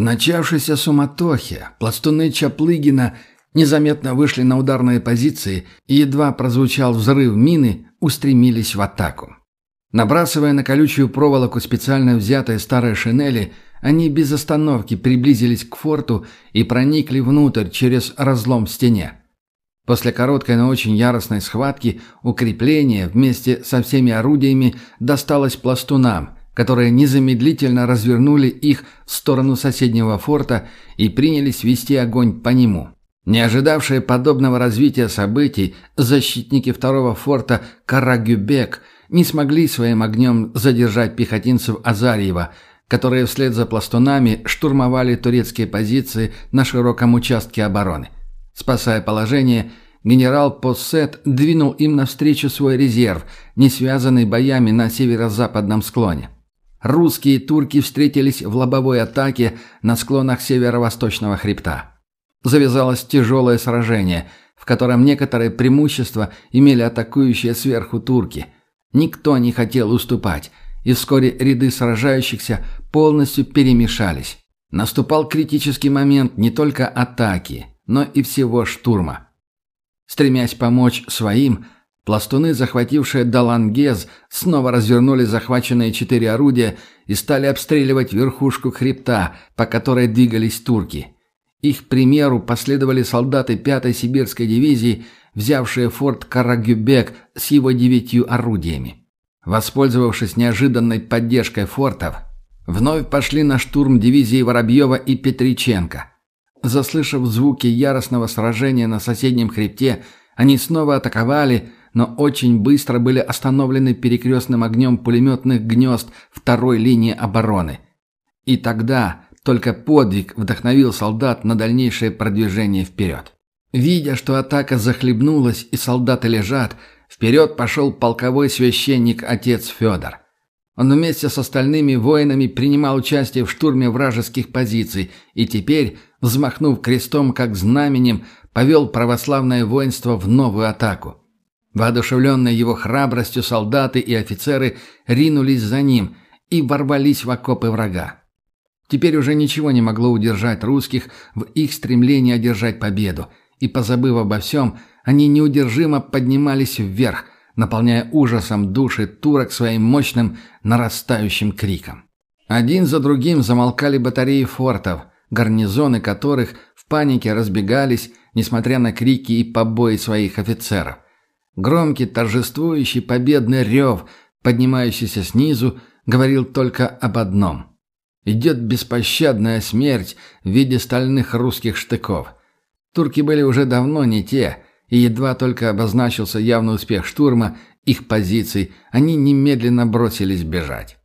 В начавшейся суматохе пластуны Чаплыгина незаметно вышли на ударные позиции и, едва прозвучал взрыв мины, устремились в атаку. Набрасывая на колючую проволоку специально взятые старые шинели, они без остановки приблизились к форту и проникли внутрь через разлом в стене. После короткой, но очень яростной схватки укрепление вместе со всеми орудиями досталось пластунам, которые незамедлительно развернули их в сторону соседнего форта и принялись вести огонь по нему. Не ожидавшие подобного развития событий, защитники второго форта Карагюбек не смогли своим огнем задержать пехотинцев Азарьева, которые вслед за пластунами штурмовали турецкие позиции на широком участке обороны. Спасая положение, генерал Поссет двинул им навстречу свой резерв, не связанный боями на северо-западном склоне. Русские и турки встретились в лобовой атаке на склонах северо-восточного хребта. Завязалось тяжелое сражение, в котором некоторые преимущества имели атакующие сверху турки. Никто не хотел уступать, и вскоре ряды сражающихся полностью перемешались. Наступал критический момент не только атаки, но и всего штурма. Стремясь помочь своим, пластуны, захватившие Далангез, снова развернули захваченные четыре орудия и стали обстреливать верхушку хребта, по которой двигались турки. Их примеру последовали солдаты 5-й сибирской дивизии, взявшие форт Карагюбек с его девятью орудиями. Воспользовавшись неожиданной поддержкой фортов, вновь пошли на штурм дивизии Воробьева и Петриченко. Заслышав звуки яростного сражения на соседнем хребте, они снова атаковали, но очень быстро были остановлены перекрестным огнем пулеметных гнезд второй линии обороны. И тогда только подвиг вдохновил солдат на дальнейшее продвижение вперед. Видя, что атака захлебнулась и солдаты лежат, вперед пошел полковой священник отец Федор. Он вместе с остальными воинами принимал участие в штурме вражеских позиций и теперь, взмахнув крестом как знаменем, повел православное воинство в новую атаку. Воодушевленные его храбростью солдаты и офицеры ринулись за ним и ворвались в окопы врага. Теперь уже ничего не могло удержать русских в их стремлении одержать победу, и, позабыв обо всем, они неудержимо поднимались вверх – наполняя ужасом души турок своим мощным нарастающим криком. Один за другим замолкали батареи фортов, гарнизоны которых в панике разбегались, несмотря на крики и побои своих офицеров. Громкий торжествующий победный рев, поднимающийся снизу, говорил только об одном. Идет беспощадная смерть в виде стальных русских штыков. Турки были уже давно не те – и едва только обозначился явный успех штурма их позиций, они немедленно бросились бежать.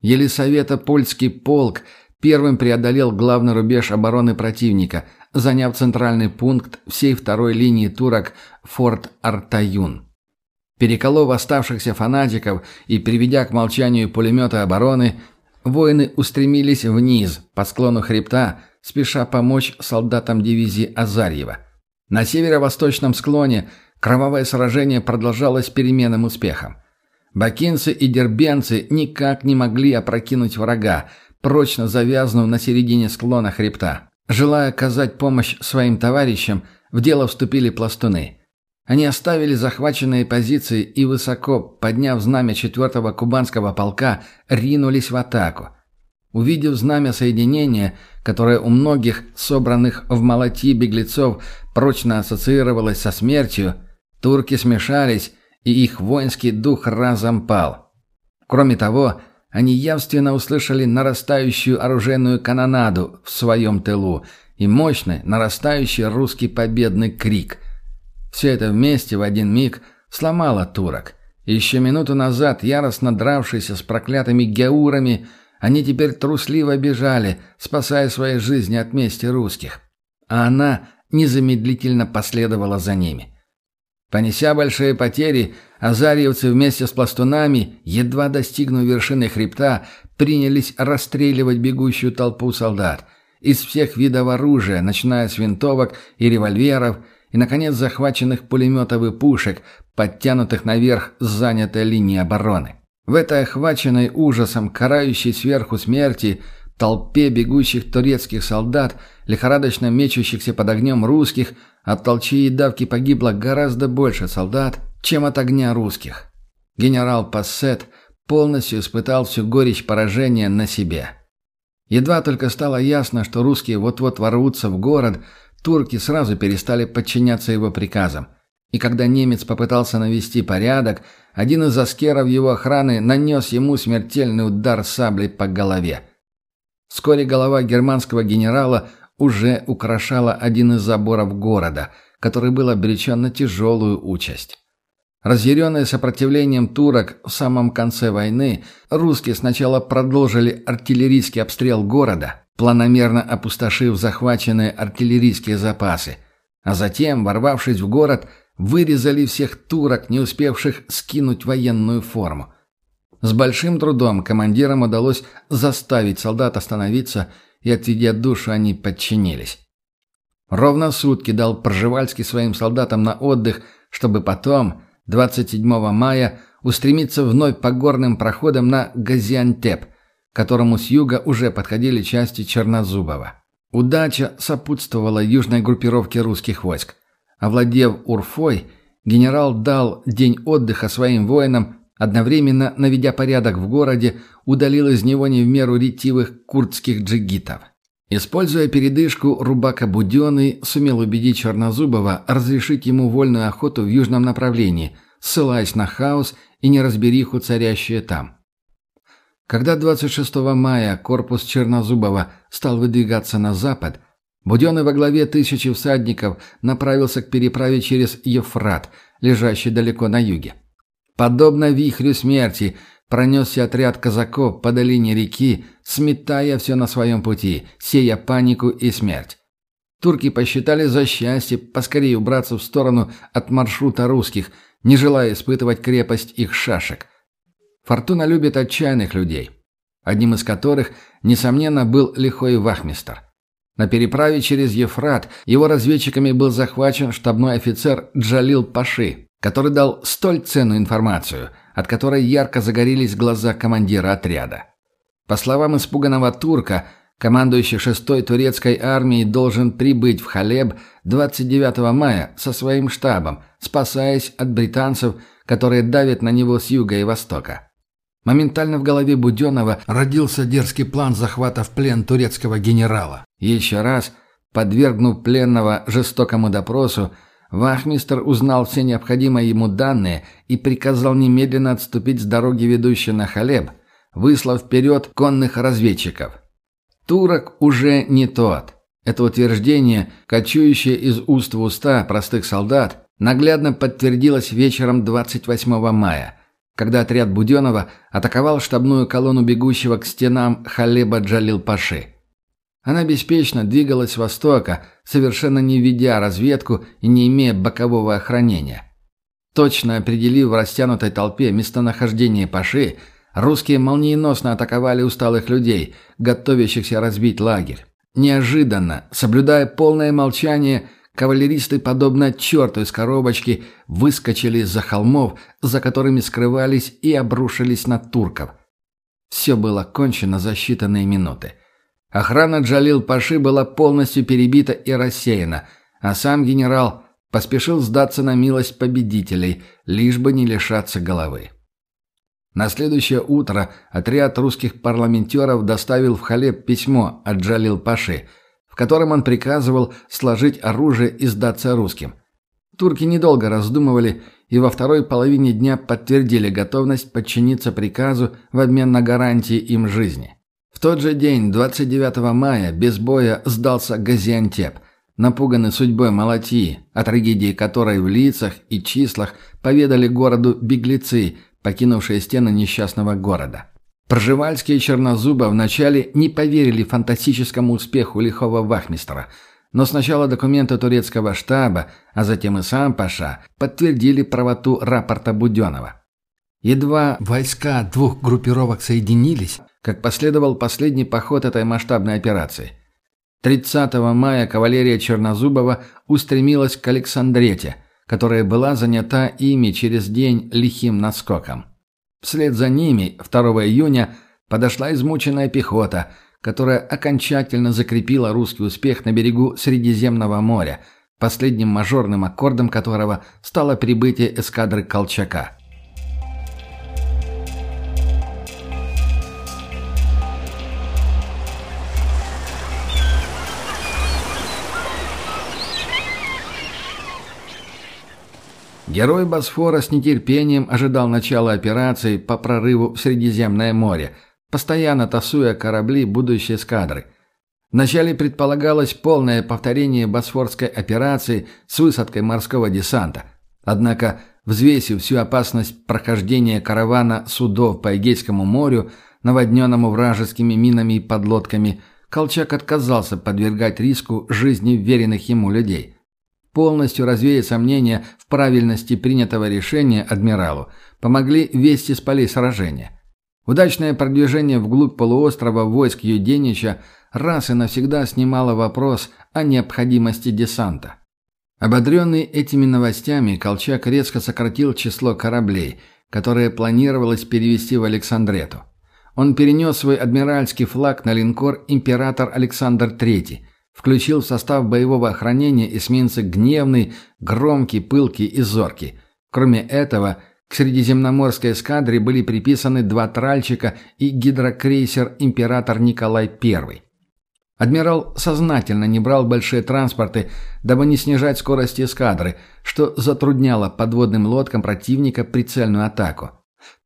Елисавета-Польский полк первым преодолел главный рубеж обороны противника, заняв центральный пункт всей второй линии турок форт Артаюн. Переколов оставшихся фанатиков и приведя к молчанию пулеметы обороны, воины устремились вниз по склону хребта, спеша помочь солдатам дивизии Азарьева. На северо-восточном склоне кровавое сражение продолжалось переменным успехом. Бакинцы и дербенцы никак не могли опрокинуть врага, прочно завязнув на середине склона хребта. Желая оказать помощь своим товарищам, в дело вступили пластуны. Они оставили захваченные позиции и, высоко подняв знамя 4-го кубанского полка, ринулись в атаку. Увидев знамя соединения, которое у многих, собранных в молоти беглецов, прочно ассоциировалось со смертью, турки смешались, и их воинский дух разом пал. Кроме того, они явственно услышали нарастающую оружейную канонаду в своем тылу и мощный, нарастающий русский победный крик. Все это вместе в один миг сломало турок. Еще минуту назад, яростно дравшиеся с проклятыми геурами, они теперь трусливо бежали, спасая свои жизни от мести русских. А она незамедлительно последовала за ними. Понеся большие потери, азарьевцы вместе с пластунами, едва достигнув вершины хребта, принялись расстреливать бегущую толпу солдат. Из всех видов оружия, начиная с винтовок и револьверов, и, наконец, захваченных пулеметов и пушек, подтянутых наверх с занятой линии обороны. В этой охваченной ужасом, карающей сверху смерти, толпе бегущих турецких солдат, лихорадочно мечущихся под огнем русских, от толчи и давки погибло гораздо больше солдат, чем от огня русских. Генерал Пассет полностью испытал всю горечь поражения на себе. Едва только стало ясно, что русские вот-вот ворвутся в город, турки сразу перестали подчиняться его приказам. И когда немец попытался навести порядок, один из аскеров его охраны нанес ему смертельный удар саблей по голове. Вскоре голова германского генерала уже украшала один из заборов города, который был обречен на тяжелую участь. Разъяренные сопротивлением турок в самом конце войны, русские сначала продолжили артиллерийский обстрел города, планомерно опустошив захваченные артиллерийские запасы, а затем, ворвавшись в город, вырезали всех турок, не успевших скинуть военную форму. С большим трудом командирам удалось заставить солдат остановиться, и, отведя душу, они подчинились. Ровно сутки дал Пржевальский своим солдатам на отдых, чтобы потом, 27 мая, устремиться вновь по горным проходам на Газиантеп, которому с юга уже подходили части Чернозубова. Удача сопутствовала южной группировке русских войск. Овладев Урфой, генерал дал день отдыха своим воинам, одновременно наведя порядок в городе, удалил из него не в меру ретивых курдских джигитов. Используя передышку, Рубака Буденный сумел убедить Чернозубова разрешить ему вольную охоту в южном направлении, ссылаясь на хаос и неразбериху, царящие там. Когда 26 мая корпус Чернозубова стал выдвигаться на запад, Буденный во главе тысячи всадников направился к переправе через Ефрат, лежащий далеко на юге. Подобно вихрю смерти пронесся отряд казаков по долине реки, сметая все на своем пути, сея панику и смерть. Турки посчитали за счастье поскорее убраться в сторону от маршрута русских, не желая испытывать крепость их шашек. Фортуна любит отчаянных людей, одним из которых, несомненно, был лихой вахмистр. На переправе через Ефрат его разведчиками был захвачен штабной офицер Джалил Паши, который дал столь ценную информацию, от которой ярко загорелись глаза командира отряда. По словам испуганного турка, командующий 6-й турецкой армией должен прибыть в Халеб 29 мая со своим штабом, спасаясь от британцев, которые давят на него с юга и востока. Моментально в голове Буденного родился дерзкий план захвата в плен турецкого генерала. Еще раз, подвергнув пленного жестокому допросу, Вахмистр узнал все необходимые ему данные и приказал немедленно отступить с дороги, ведущей на Халеб, выслав вперед конных разведчиков. Турок уже не тот. Это утверждение, кочующее из уст в уста простых солдат, наглядно подтвердилось вечером 28 мая – когда отряд Буденова атаковал штабную колонну бегущего к стенам Халеба Джалил-Паши. Она беспечно двигалась с востока, совершенно не ведя разведку и не имея бокового охранения. Точно определив в растянутой толпе местонахождение Паши, русские молниеносно атаковали усталых людей, готовящихся разбить лагерь. Неожиданно, соблюдая полное молчание, Кавалеристы, подобно черту из коробочки, выскочили из-за холмов, за которыми скрывались и обрушились на турков. Все было кончено за считанные минуты. Охрана Джалил Паши была полностью перебита и рассеяна, а сам генерал поспешил сдаться на милость победителей, лишь бы не лишаться головы. На следующее утро отряд русских парламентеров доставил в Халеб письмо от Джалил Паши – в котором он приказывал сложить оружие и сдаться русским. Турки недолго раздумывали и во второй половине дня подтвердили готовность подчиниться приказу в обмен на гарантии им жизни. В тот же день, 29 мая, без боя сдался Газиантеп, напуганный судьбой Малатии, о трагедии которой в лицах и числах поведали городу беглецы, покинувшие стены несчастного города. Пржевальский и Чернозуба вначале не поверили фантастическому успеху лихого вахмистра, но сначала документы турецкого штаба, а затем и сам Паша подтвердили правоту рапорта Буденова. Едва войска двух группировок соединились, как последовал последний поход этой масштабной операции. 30 мая кавалерия Чернозубова устремилась к Александрете, которая была занята ими через день лихим наскоком. Вслед за ними 2 июня подошла измученная пехота, которая окончательно закрепила русский успех на берегу Средиземного моря, последним мажорным аккордом которого стало прибытие эскадры Колчака. Герой Босфора с нетерпением ожидал начала операции по прорыву в Средиземное море, постоянно тасуя корабли будущей эскадры. Вначале предполагалось полное повторение Босфорской операции с высадкой морского десанта. Однако, взвесив всю опасность прохождения каравана судов по Эгейскому морю, наводненному вражескими минами и подлодками, Колчак отказался подвергать риску жизни веренных ему людей. Полностью развеять сомнения в правильности принятого решения адмиралу помогли вести с полей сражения. Удачное продвижение вглубь полуострова войск Юденича раз и навсегда снимало вопрос о необходимости десанта. Ободренный этими новостями, Колчак резко сократил число кораблей, которые планировалось перевести в Александрету. Он перенес свой адмиральский флаг на линкор «Император Александр III», Включил в состав боевого охранения эсминцы «Гневный», «Громкий», «Пылкий» и «Зоркий». Кроме этого, к Средиземноморской эскадре были приписаны два тральчика и гидрокрейсер «Император Николай I». Адмирал сознательно не брал большие транспорты, дабы не снижать скорости эскадры, что затрудняло подводным лодкам противника прицельную атаку.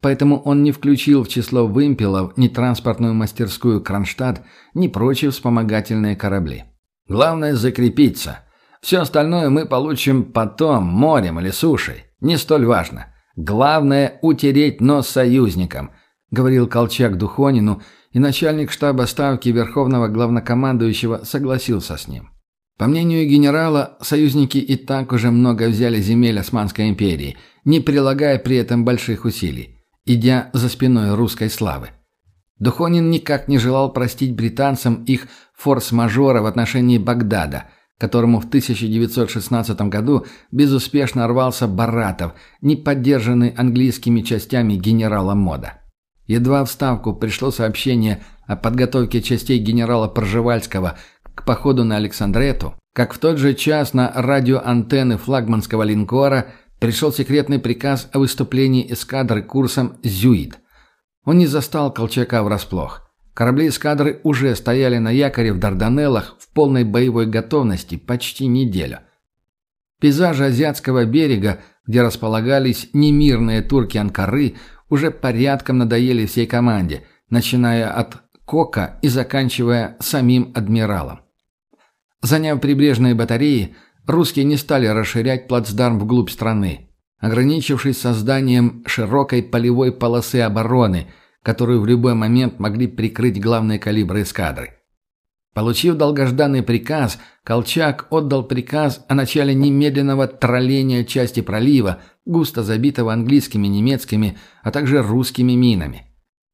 Поэтому он не включил в число вымпелов ни транспортную мастерскую «Кронштадт», ни прочие вспомогательные корабли. Главное закрепиться. Все остальное мы получим потом, морем или сушей. Не столь важно. Главное – утереть нос союзникам», – говорил Колчак Духонину, и начальник штаба ставки Верховного Главнокомандующего согласился с ним. По мнению генерала, союзники и так уже много взяли земель Османской империи, не прилагая при этом больших усилий, идя за спиной русской славы. Духонин никак не желал простить британцам их форс-мажора в отношении Багдада, которому в 1916 году безуспешно рвался Баратов, не поддержанный английскими частями генерала Мода. Едва в Ставку пришло сообщение о подготовке частей генерала Пржевальского к походу на Александрету, как в тот же час на радиоантенны флагманского линкора пришел секретный приказ о выступлении эскадры курсом «Зюит», он не застал Колчака врасплох. Корабли эскадры уже стояли на якоре в Дарданеллах в полной боевой готовности почти неделю. Пейзажи азиатского берега, где располагались немирные турки Анкары, уже порядком надоели всей команде, начиная от Кока и заканчивая самим адмиралом. Заняв прибрежные батареи, русские не стали расширять плацдарм вглубь страны ограничившись созданием широкой полевой полосы обороны, которую в любой момент могли прикрыть главные калибры эскадры. Получив долгожданный приказ, Колчак отдал приказ о начале немедленного тролления части пролива, густо забитого английскими, немецкими, а также русскими минами.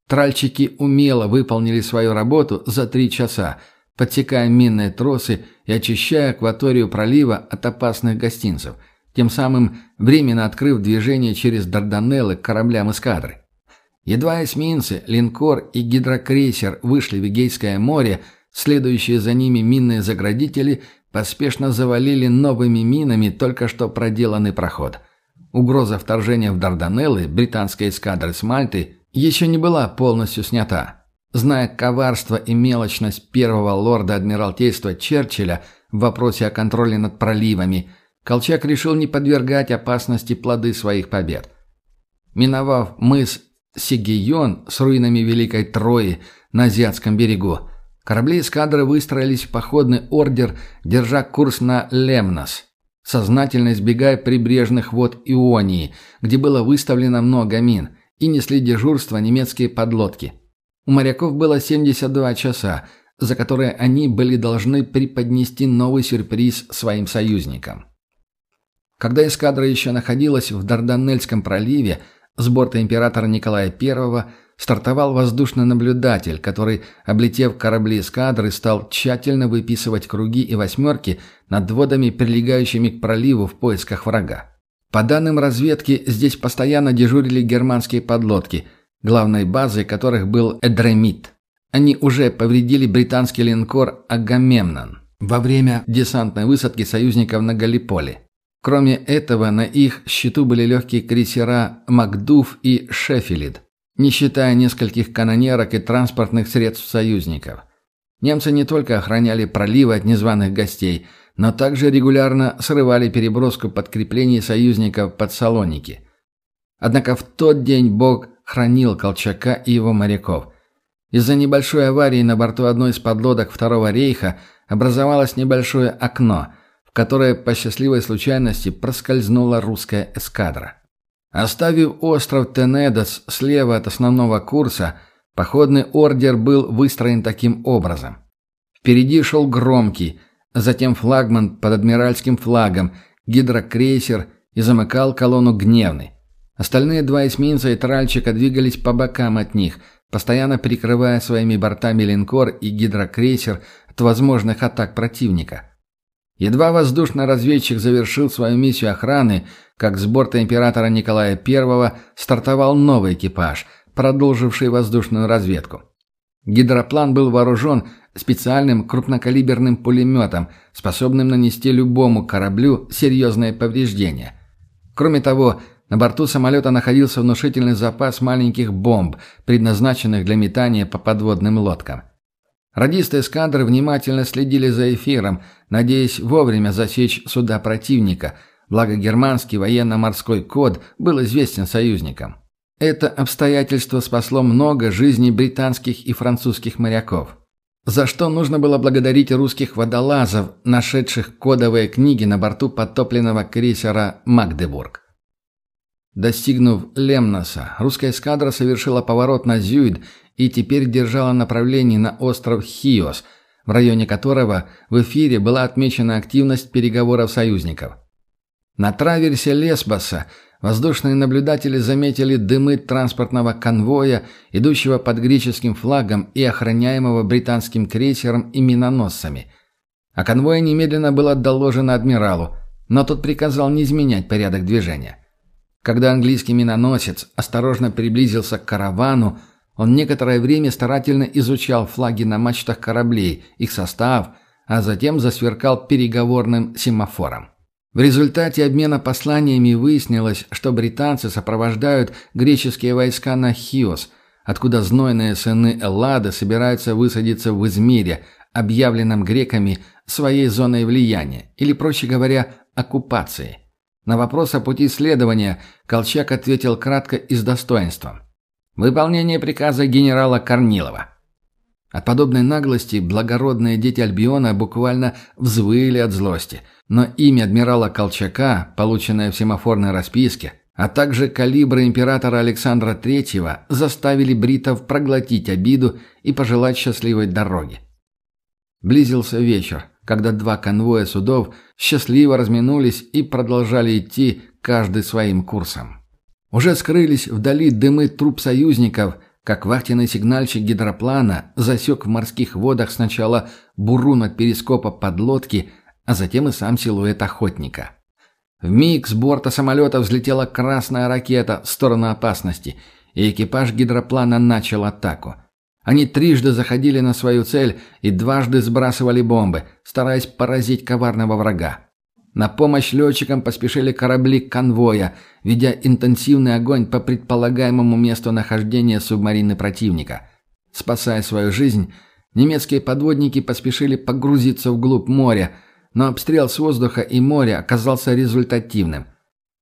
Тральщики умело выполнили свою работу за три часа, подсекая минные тросы и очищая акваторию пролива от опасных гостинцев – тем самым временно открыв движение через Дарданеллы к кораблям эскадры. Едва эсминцы, линкор и гидрокрейсер вышли в Эгейское море, следующие за ними минные заградители поспешно завалили новыми минами только что проделанный проход. Угроза вторжения в Дарданеллы британской эскадры с Мальты еще не была полностью снята. Зная коварство и мелочность первого лорда Адмиралтейства Черчилля в вопросе о контроле над проливами – Колчак решил не подвергать опасности плоды своих побед. Миновав мыс Сигион с руинами Великой Трои на Азиатском берегу, корабли эскадры выстроились в походный ордер, держа курс на Лемнос, сознательно избегая прибрежных вод Ионии, где было выставлено много мин, и несли дежурство немецкие подлодки. У моряков было 72 часа, за которые они были должны преподнести новый сюрприз своим союзникам. Когда эскадра еще находилась в Дарданельском проливе, с борта императора Николая I стартовал воздушный наблюдатель, который, облетев корабли эскадры, стал тщательно выписывать круги и восьмерки над водами, прилегающими к проливу в поисках врага. По данным разведки, здесь постоянно дежурили германские подлодки, главной базой которых был Эдремит. они уже повредили британский линкор «Агамемнон» во время десантной высадки союзников на Галиполи. Кроме этого, на их счету были легкие крейсера «Макдув» и «Шеффилд», не считая нескольких канонерок и транспортных средств союзников. Немцы не только охраняли проливы от незваных гостей, но также регулярно срывали переброску подкреплений союзников под Салоники. Однако в тот день Бог хранил Колчака и его моряков. Из-за небольшой аварии на борту одной из подлодок Второго рейха образовалось небольшое окно, которое по счастливой случайности проскользнула русская эскадра. Оставив остров Тенедос слева от основного курса, походный ордер был выстроен таким образом. Впереди шел громкий, затем флагман под адмиральским флагом, гидрокрейсер и замыкал колонну гневный. Остальные два эсминца и тральчика двигались по бокам от них, постоянно прикрывая своими бортами линкор и гидрокрейсер от возможных атак противника. Едва воздушный разведчик завершил свою миссию охраны, как с борта императора Николая I стартовал новый экипаж, продолживший воздушную разведку. Гидроплан был вооружен специальным крупнокалиберным пулеметом, способным нанести любому кораблю серьезные повреждения. Кроме того, на борту самолета находился внушительный запас маленьких бомб, предназначенных для метания по подводным лодкам. Радисты эскадры внимательно следили за эфиром, надеясь вовремя засечь суда противника, благо германский военно-морской код был известен союзникам. Это обстоятельство спасло много жизней британских и французских моряков. За что нужно было благодарить русских водолазов, нашедших кодовые книги на борту подтопленного крейсера «Магдебург». Достигнув Лемноса, русская эскадра совершила поворот на Зюид и теперь держала направление на остров Хиос, в районе которого в эфире была отмечена активность переговоров союзников. На траверсе Лесбоса воздушные наблюдатели заметили дымы транспортного конвоя, идущего под греческим флагом и охраняемого британским крейсером и миноносцами. О конвое немедленно было доложено адмиралу, но тот приказал не изменять порядок движения. Когда английский миноносец осторожно приблизился к каравану, он некоторое время старательно изучал флаги на мачтах кораблей, их состав, а затем засверкал переговорным семафором. В результате обмена посланиями выяснилось, что британцы сопровождают греческие войска на Хиос, откуда знойные сыны Эллады собираются высадиться в Измире, объявленном греками своей зоной влияния, или, проще говоря, оккупацией. На вопрос о пути следования Колчак ответил кратко и с достоинством. Выполнение приказа генерала Корнилова. От подобной наглости благородные дети Альбиона буквально взвыли от злости. Но имя адмирала Колчака, полученное в семафорной расписке, а также калибры императора Александра III заставили бритов проглотить обиду и пожелать счастливой дороги. Близился вечер, когда два конвоя судов счастливо разминулись и продолжали идти каждый своим курсом. Уже скрылись вдали дымы труп союзников, как вахтенный сигнальщик гидроплана засек в морских водах сначала бурун от перископа подлодки, а затем и сам силуэт охотника. В миг с борта самолета взлетела красная ракета в сторону опасности, и экипаж гидроплана начал атаку. Они трижды заходили на свою цель и дважды сбрасывали бомбы, стараясь поразить коварного врага. На помощь летчикам поспешили корабли конвоя, ведя интенсивный огонь по предполагаемому месту нахождения субмарины противника. Спасая свою жизнь, немецкие подводники поспешили погрузиться вглубь моря, но обстрел с воздуха и моря оказался результативным.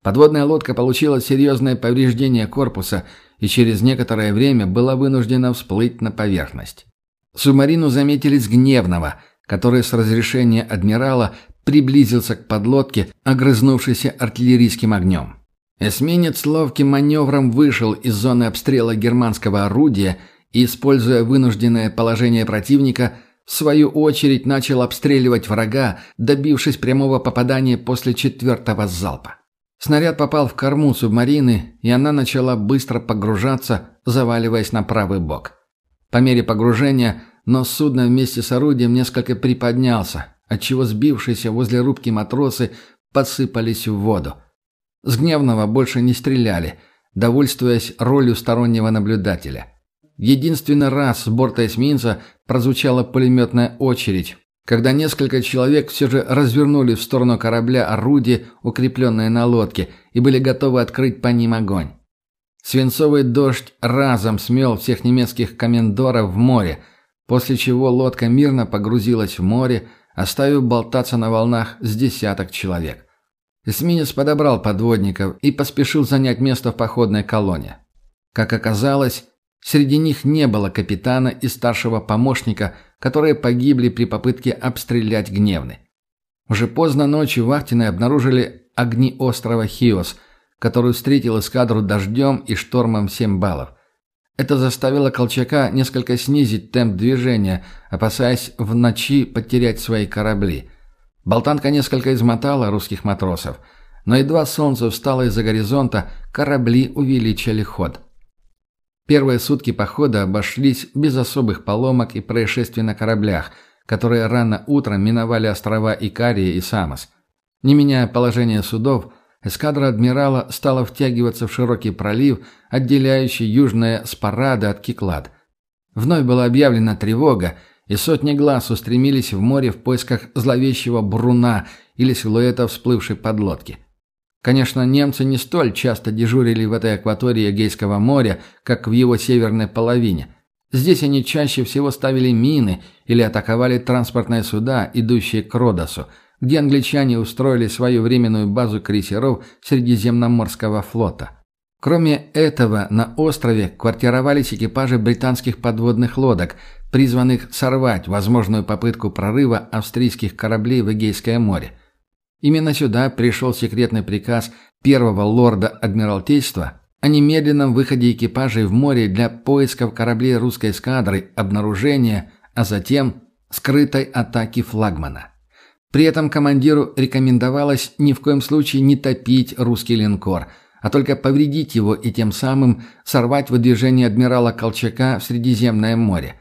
Подводная лодка получила серьезное повреждение корпуса и через некоторое время была вынуждена всплыть на поверхность. Субмарину заметили с Гневного, который с разрешения адмирала приблизился к подлодке, огрызнувшейся артиллерийским огнем. Эсминец ловким маневром вышел из зоны обстрела германского орудия и, используя вынужденное положение противника, в свою очередь начал обстреливать врага, добившись прямого попадания после четвертого залпа. Снаряд попал в корму субмарины, и она начала быстро погружаться, заваливаясь на правый бок. По мере погружения нос судна вместе с орудием несколько приподнялся, отчего сбившиеся возле рубки матросы посыпались в воду. С гневного больше не стреляли, довольствуясь ролью стороннего наблюдателя. единственный раз с борта эсминца прозвучала пулеметная очередь, когда несколько человек все же развернули в сторону корабля орудия, укрепленные на лодке, и были готовы открыть по ним огонь. Свинцовый дождь разом смел всех немецких комендоров в море, после чего лодка мирно погрузилась в море, оставив болтаться на волнах с десяток человек. Эсминец подобрал подводников и поспешил занять место в походной колонне. Как оказалось, среди них не было капитана и старшего помощника, которые погибли при попытке обстрелять Гневный. Уже поздно ночью вахтины обнаружили огни острова Хиос – который встретил эскадру дождем и штормом 7 баллов. Это заставило Колчака несколько снизить темп движения, опасаясь в ночи потерять свои корабли. Болтанка несколько измотала русских матросов, но едва солнце встало из-за горизонта, корабли увеличили ход. Первые сутки похода обошлись без особых поломок и происшествий на кораблях, которые рано утром миновали острова Икария и Самос. Не меняя положение судов, Эскадра адмирала стала втягиваться в широкий пролив, отделяющий южное Спарады от Киклад. Вновь была объявлена тревога, и сотни глаз устремились в море в поисках зловещего бруна или силуэта всплывшей подлодки. Конечно, немцы не столь часто дежурили в этой акватории Эгейского моря, как в его северной половине. Здесь они чаще всего ставили мины или атаковали транспортные суда, идущие к Родосу – где англичане устроили свою временную базу крейсеров Средиземноморского флота. Кроме этого, на острове квартировались экипажи британских подводных лодок, призванных сорвать возможную попытку прорыва австрийских кораблей в Эгейское море. Именно сюда пришел секретный приказ первого лорда Адмиралтейства о немедленном выходе экипажей в море для поисков кораблей русской эскадры, обнаружения, а затем скрытой атаки флагмана. При этом командиру рекомендовалось ни в коем случае не топить русский линкор, а только повредить его и тем самым сорвать выдвижение адмирала Колчака в Средиземное море.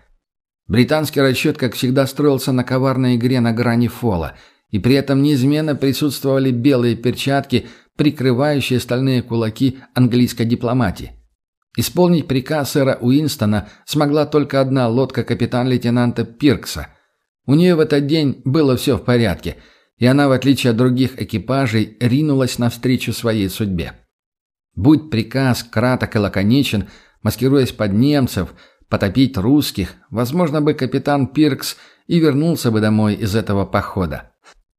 Британский расчет, как всегда, строился на коварной игре на грани фола, и при этом неизменно присутствовали белые перчатки, прикрывающие стальные кулаки английской дипломатии. Исполнить приказ сэра Уинстона смогла только одна лодка капитан-лейтенанта Пиркса – у нее в этот день было все в порядке, и она, в отличие от других экипажей, ринулась навстречу своей судьбе. Будь приказ краток и лаконичен, маскируясь под немцев, потопить русских, возможно бы капитан Пиркс и вернулся бы домой из этого похода.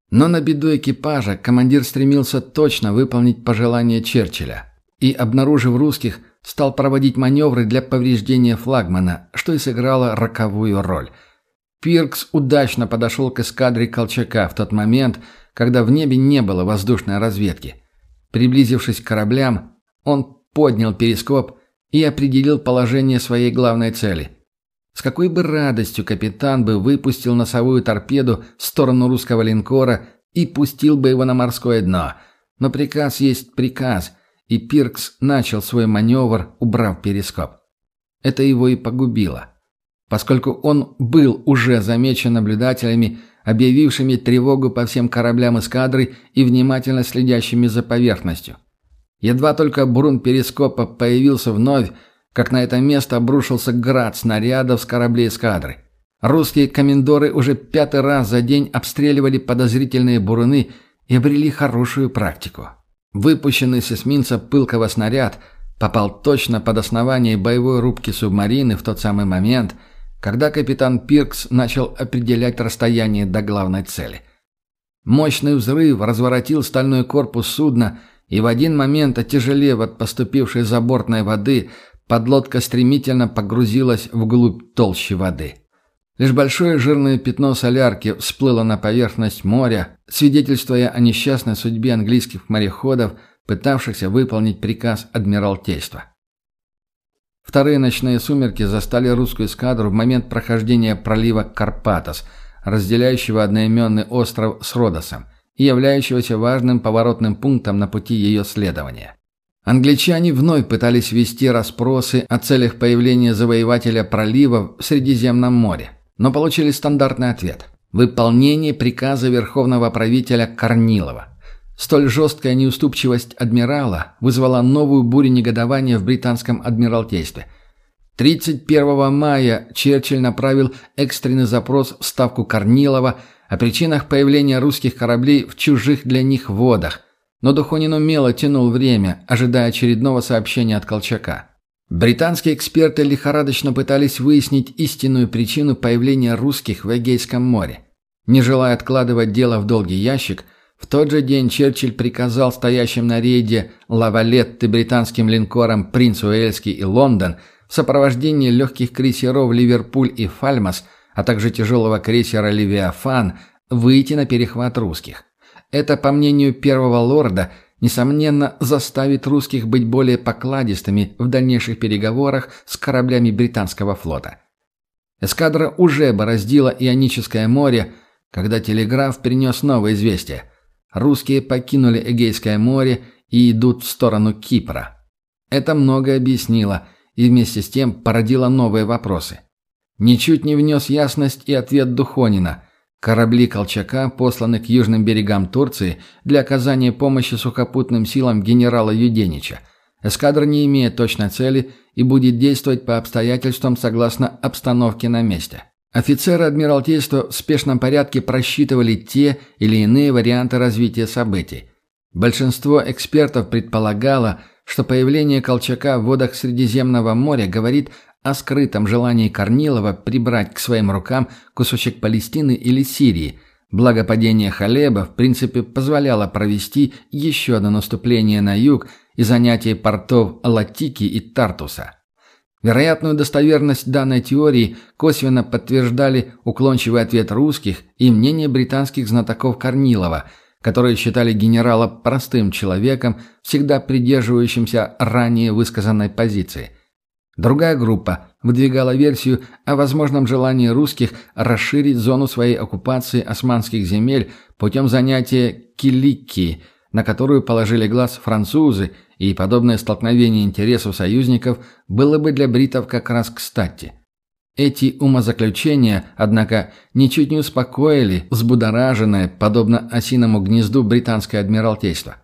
Но на беду экипажа командир стремился точно выполнить пожелание Черчилля и, обнаружив русских, стал проводить маневры для повреждения флагмана, что и сыграло роковую роль – Пиркс удачно подошел к эскадре Колчака в тот момент, когда в небе не было воздушной разведки. Приблизившись к кораблям, он поднял перископ и определил положение своей главной цели. С какой бы радостью капитан бы выпустил носовую торпеду в сторону русского линкора и пустил бы его на морское дно. Но приказ есть приказ, и Пиркс начал свой маневр, убрав перископ. Это его и погубило поскольку он был уже замечен наблюдателями, объявившими тревогу по всем кораблям эскадры и внимательно следящими за поверхностью. Едва только бурун перископа появился вновь, как на это место обрушился град снарядов с кораблей эскадры. Русские комендоры уже пятый раз за день обстреливали подозрительные буруны и обрели хорошую практику. Выпущенный с эсминца пылкого снаряд попал точно под основание боевой рубки субмарины в тот самый момент – когда капитан Пиркс начал определять расстояние до главной цели. Мощный взрыв разворотил стальной корпус судна, и в один момент, отяжелев от поступившей забортной воды, подлодка стремительно погрузилась вглубь толщи воды. Лишь большое жирное пятно солярки всплыло на поверхность моря, свидетельствуя о несчастной судьбе английских мореходов, пытавшихся выполнить приказ Адмиралтейства. Вторые ночные сумерки застали русскую эскадру в момент прохождения пролива Карпатос, разделяющего одноименный остров с Родосом и являющегося важным поворотным пунктом на пути ее следования. Англичане вновь пытались вести расспросы о целях появления завоевателя пролива в Средиземном море, но получили стандартный ответ – выполнение приказа верховного правителя Корнилова. Столь жесткая неуступчивость адмирала вызвала новую бурю негодования в британском адмиралтействе. 31 мая Черчилль направил экстренный запрос в ставку Корнилова о причинах появления русских кораблей в чужих для них водах, но Духонин умело тянул время, ожидая очередного сообщения от Колчака. Британские эксперты лихорадочно пытались выяснить истинную причину появления русских в Эгейском море. Не желая откладывать дело в долгий ящик, в тот же день Черчилль приказал стоящим на рейде Лавалетты британским линкорам «Принц Уэльский» и «Лондон» в сопровождении легких крейсеров «Ливерпуль» и «Фальмас», а также тяжелого крейсера «Левиафан» выйти на перехват русских. Это, по мнению первого лорда, несомненно, заставит русских быть более покладистыми в дальнейших переговорах с кораблями британского флота. Эскадра уже бороздила Ионическое море, когда телеграф принес новое известие. Русские покинули Эгейское море и идут в сторону Кипра. Это многое объяснило – и вместе с тем породила новые вопросы. Ничуть не внес ясность и ответ Духонина. Корабли Колчака посланы к южным берегам Турции для оказания помощи сухопутным силам генерала Юденича. Эскадра не имеет точной цели и будет действовать по обстоятельствам согласно обстановке на месте. Офицеры Адмиралтейства в спешном порядке просчитывали те или иные варианты развития событий. Большинство экспертов предполагало – что появление Колчака в водах Средиземного моря говорит о скрытом желании Корнилова прибрать к своим рукам кусочек Палестины или Сирии, благо падение Халеба в принципе позволяло провести еще одно наступление на юг и занятие портов Латики и Тартуса. Вероятную достоверность данной теории косвенно подтверждали уклончивый ответ русских и мнение британских знатоков Корнилова – которые считали генерала простым человеком, всегда придерживающимся ранее высказанной позиции. Другая группа выдвигала версию о возможном желании русских расширить зону своей оккупации османских земель путем занятия Киликии, на которую положили глаз французы, и подобное столкновение интересов союзников было бы для бритов как раз кстати – эти умозаключения, однако, ничуть не успокоили взбудораженное, подобно осиному гнезду, британское адмиралтейство.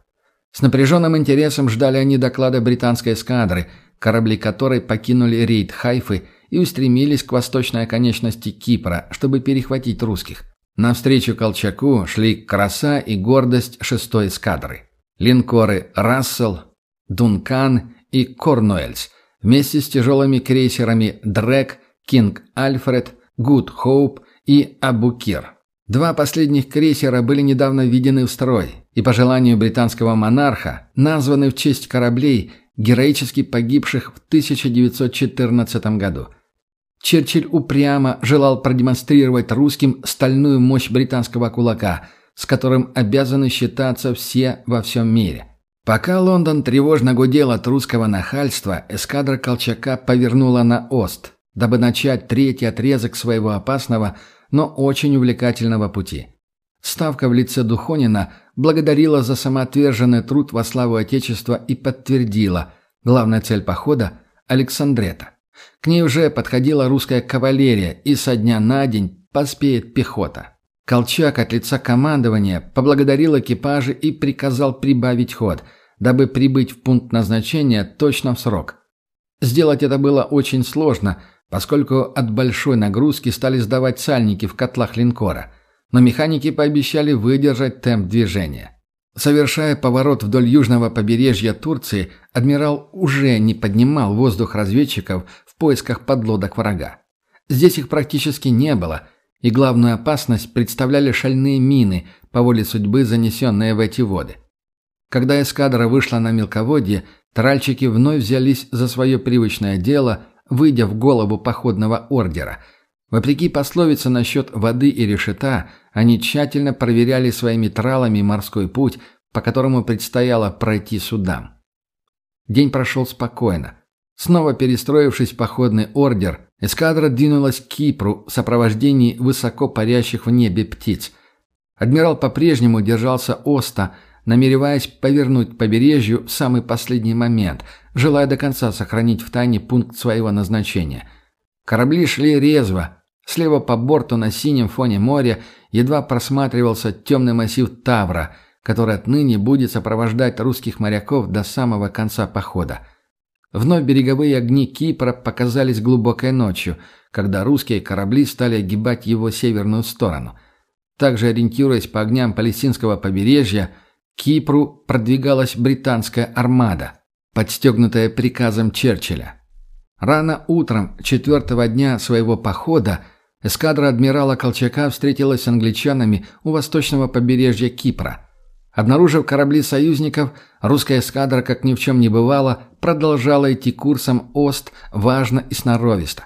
С напряженным интересом ждали они доклада британской эскадры, корабли которой покинули рейд Хайфы и устремились к восточной оконечности Кипра, чтобы перехватить русских. Навстречу Колчаку шли краса и гордость шестой эскадры. Линкоры «Рассел», «Дункан» и «Корнуоллис» вместе с тяжелыми крейсерами «Дрейк», Кинг Альфред, Гуд Хоуп и Абукир. Два последних крейсера были недавно введены в строй и по желанию британского монарха названы в честь кораблей, героически погибших в 1914 году. Черчилль упрямо желал продемонстрировать русским стальную мощь британского кулака, с которым обязаны считаться все во всем мире. Пока Лондон тревожно гудел от русского нахальства, эскадра Колчака повернула на Ост, дабы начать третий отрезок своего опасного, но очень увлекательного пути. Ставка в лице Духонина благодарила за самоотверженный труд во славу Отечества и подтвердила – главная цель похода – Александрета. К ней уже подходила русская кавалерия, и со дня на день поспеет пехота. Колчак от лица командования поблагодарил экипажи и приказал прибавить ход, дабы прибыть в пункт назначения точно в срок. Сделать это было очень сложно – поскольку от большой нагрузки стали сдавать сальники в котлах линкора, но механики пообещали выдержать темп движения. Совершая поворот вдоль южного побережья Турции, адмирал уже не поднимал воздух разведчиков в поисках подлодок врага. Здесь их практически не было, и главную опасность представляли шальные мины, по воле судьбы занесенные в эти воды. Когда эскадра вышла на мелководье, тральщики вновь взялись за свое привычное дело – выйдя в голову походного ордера. Вопреки пословице насчет воды и решета, они тщательно проверяли своими тралами морской путь, по которому предстояло пройти судам. День прошел спокойно. Снова перестроившись в походный ордер, эскадра двинулась к Кипру в сопровождении высоко парящих в небе птиц. Адмирал по-прежнему держался оста, намереваясь повернуть к побережью в самый последний момент, желая до конца сохранить в тайне пункт своего назначения. Корабли шли резво. Слева по борту на синем фоне моря едва просматривался темный массив Тавра, который отныне будет сопровождать русских моряков до самого конца похода. Вновь береговые огни Кипра показались глубокой ночью, когда русские корабли стали огибать его северную сторону. Также ориентируясь по огням палестинского побережья, Кипру продвигалась британская армада, подстегнутая приказом Черчилля. Рано утром четвертого дня своего похода эскадра адмирала Колчака встретилась с англичанами у восточного побережья Кипра – Обнаружив корабли союзников, русская эскадра, как ни в чем не бывало, продолжала идти курсом Ост важно и сноровисто.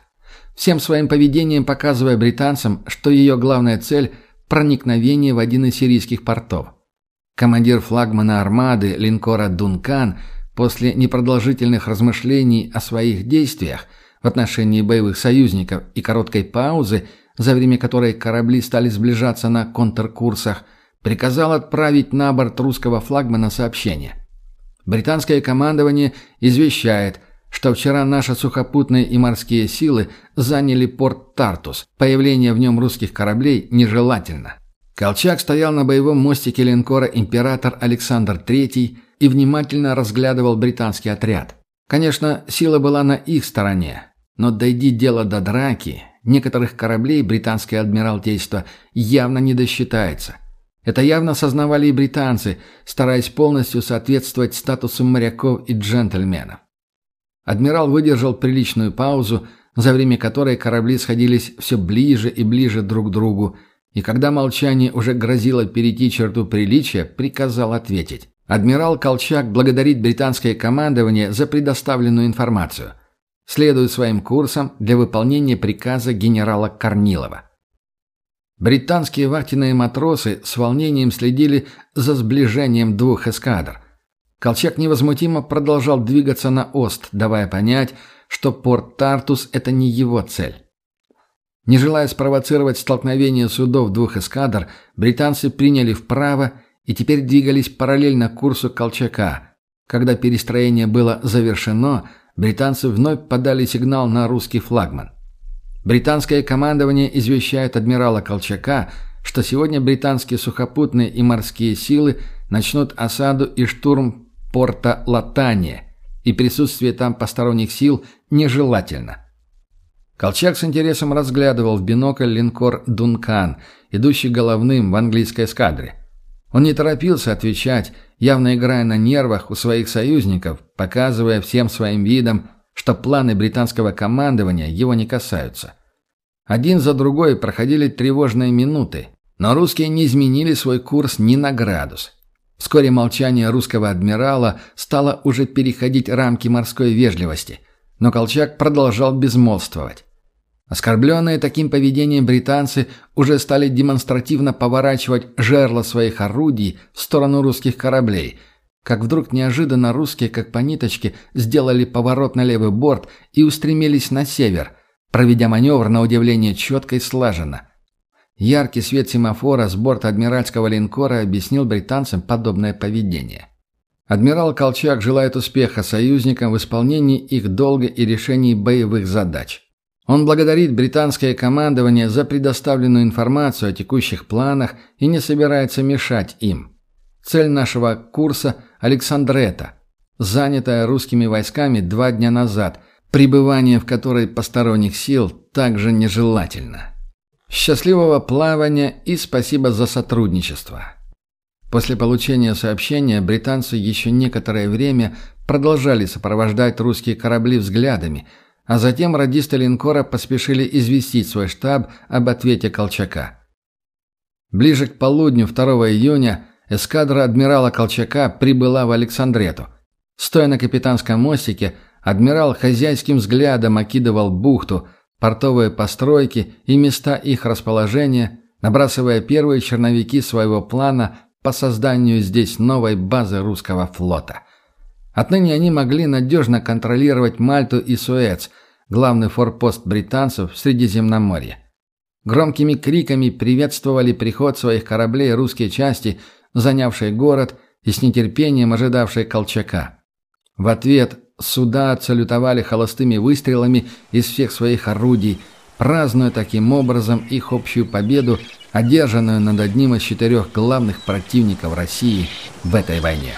Всем своим поведением показывая британцам, что ее главная цель – проникновение в один из сирийских портов. Командир флагмана армады линкора «Дункан» после непродолжительных размышлений о своих действиях в отношении боевых союзников и короткой паузы, за время которой корабли стали сближаться на контркурсах – приказал отправить на борт русского флагмана сообщение. Британское командование извещает, что вчера наши сухопутные и морские силы заняли порт Тартус. Появление в нем русских кораблей нежелательно. Колчак стоял на боевом мостике линкора «Император Александр III» и внимательно разглядывал британский отряд. Конечно, сила была на их стороне, но дойди дело до драки, некоторых кораблей британское адмиралтейство явно не досчитается. Это явно сознавали и британцы, стараясь полностью соответствовать статусу моряков и джентльменов. Адмирал выдержал приличную паузу, за время которой корабли сходились все ближе и ближе друг к другу, и когда молчание уже грозило перейти черту приличия, приказал ответить. Адмирал Колчак благодарит британское командование за предоставленную информацию. Следует своим курсом для выполнения приказа генерала Корнилова. Британские вахтенные матросы с волнением следили за сближением двух эскадр. Колчак невозмутимо продолжал двигаться на ост, давая понять, что порт Тартус – это не его цель. Не желая спровоцировать столкновение судов двух эскадр, британцы приняли вправо и теперь двигались параллельно курсу Колчака. Когда перестроение было завершено, британцы вновь подали сигнал на русский флагман. Британское командование извещает адмирала Колчака, что сегодня британские сухопутные и морские силы начнут осаду и штурм порта Латания, и присутствие там посторонних сил нежелательно. Колчак с интересом разглядывал в бинокль линкор «Дункан», идущий головным в английской эскадре. Он не торопился отвечать, явно играя на нервах у своих союзников, показывая всем своим видом, что планы британского командования его не касаются. Один за другой проходили тревожные минуты, но русские не изменили свой курс ни на градус. Вскоре молчание русского адмирала стало уже переходить рамки морской вежливости, но Колчак продолжал безмолвствовать. Оскорбленные таким поведением британцы уже стали демонстративно поворачивать жерла своих орудий в сторону русских кораблей – как вдруг неожиданно русские, как по ниточке, сделали поворот на левый борт и устремились на север, проведя маневр на удивление четко и слаженно. Яркий свет семафора с борта адмиральского линкора объяснил британцам подобное поведение. Адмирал Колчак желает успеха союзникам в исполнении их долга и решении боевых задач. Он благодарит британское командование за предоставленную информацию о текущих планах и не собирается мешать им. Цель нашего курса – Александрета, занятая русскими войсками два дня назад, пребывание в которой посторонних сил также нежелательно. Счастливого плавания и спасибо за сотрудничество. После получения сообщения британцы еще некоторое время продолжали сопровождать русские корабли взглядами, а затем радисты линкора поспешили известить свой штаб об ответе Колчака. Ближе к полудню 2 июня эскадра адмирала Колчака прибыла в Александрету. Стоя на капитанском мостике, адмирал хозяйским взглядом окидывал бухту, портовые постройки и места их расположения, набрасывая первые черновики своего плана по созданию здесь новой базы русского флота. Отныне они могли надежно контролировать Мальту и Суэц, главный форпост британцев в Средиземноморье. Громкими криками приветствовали приход своих кораблей русские части, занявшие город и с нетерпением ожидавшие Колчака. В ответ суда отсалютовали холостыми выстрелами из всех своих орудий, празднуя таким образом их общую победу, одержанную над одним из четырех главных противников России в этой войне.